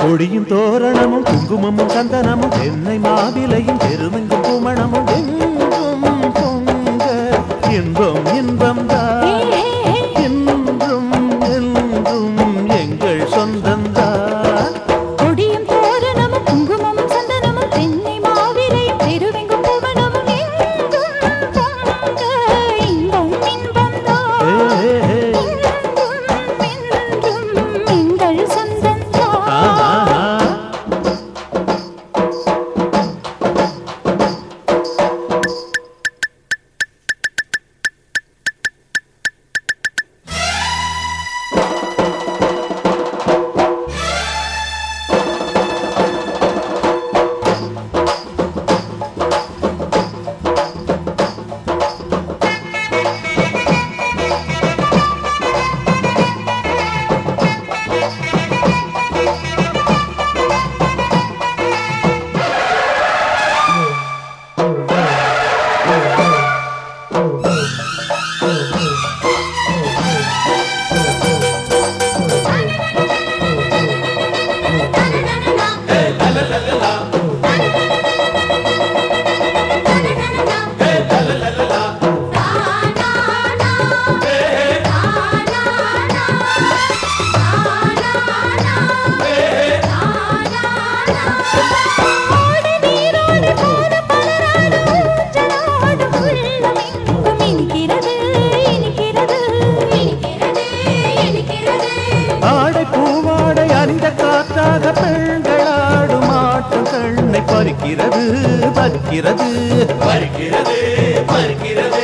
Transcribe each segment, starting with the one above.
கொடியும் தோரணமும் குங்குமமும் சந்தனமும் தென்னை மாவிலையும் பெருமெங்கும் குமணமும் எங்கும் இன்பம் இன்பம் தான். பெண்களாடும் ஆட்டம் கண்ணை பறிக்கிறது பறிக்கிறது பறிக்கிறது பறிக்கிறது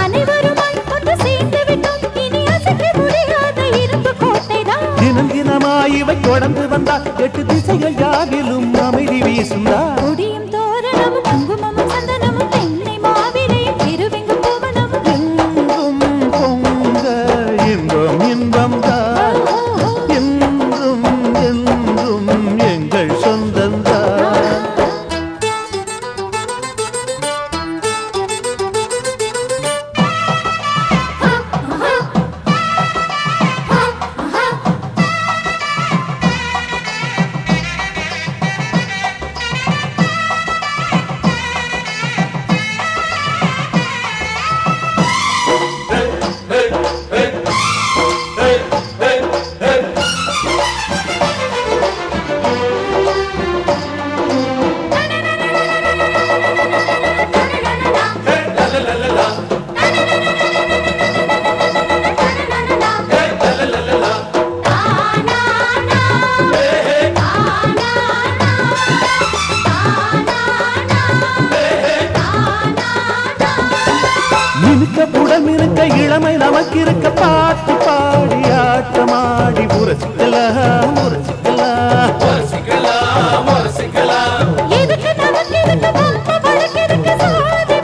அனைவருமாய் ஒன்று சேர்ந்து விட்டோம். இனி அசைக்க முடியாத இரும்பு கோட்டைதான். தினம் தினமாய் இவை தொடர்ந்து வந்தால் எட்டு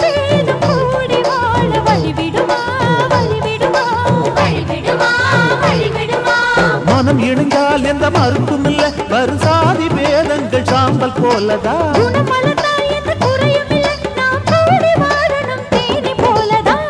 பேதம் கூடி வாழ வழி விடுமா வழி விடுமா வழி விடுமா வழி விடுமா மனம் இணைந்தால் எந்த மருந்தும் இல்ல. வரும் சாதி பேதங்கள் சாம்பல் போலதான்.